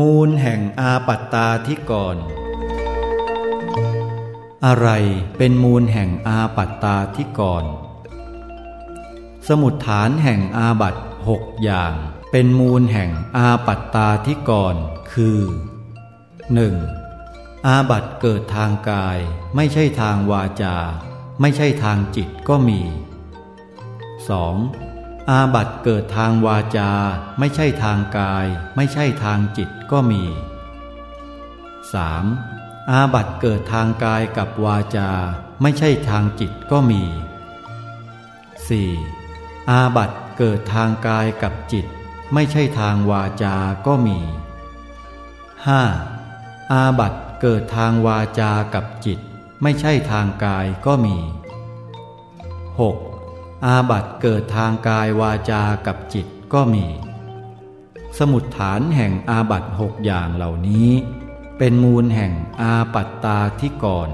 มูลแห่งอาปัตตาธิกร อะไรเป็นมูลแห่งอาปัตตาธิกร สมุดฐานแห่งอาบัตหกอย่าง เป็นมูลแห่งอาปัตตาธิกร คือ 1. อาบัตเกิดทางกาย ไม่ใช่ทางวาจา ไม่ใช่ทางจิตก็มี 2. อาบัตเกิดทางวาจา ไม่ใช่ทางกาย ไม่ใช่ทางจิตก็มี 3. อาบัตเกิดทางกายกับวาจา ไม่ใช่ทางจิตก็มี 4. อาบัตเกิดทางกายกับจิต ไม่ใช่ทางวาจาก็มี 5. อาบัตเกิดทางวาจากับจิต ไม่ใช่ทางกายก็มี 6. อาบัตเกิดทางกายวาจากับจิตก็มี สมุดฐานแห่งอาบัตหกอย่างเหล่านี้ เป็นมูลแห่งอาปัตตาที่ก่อน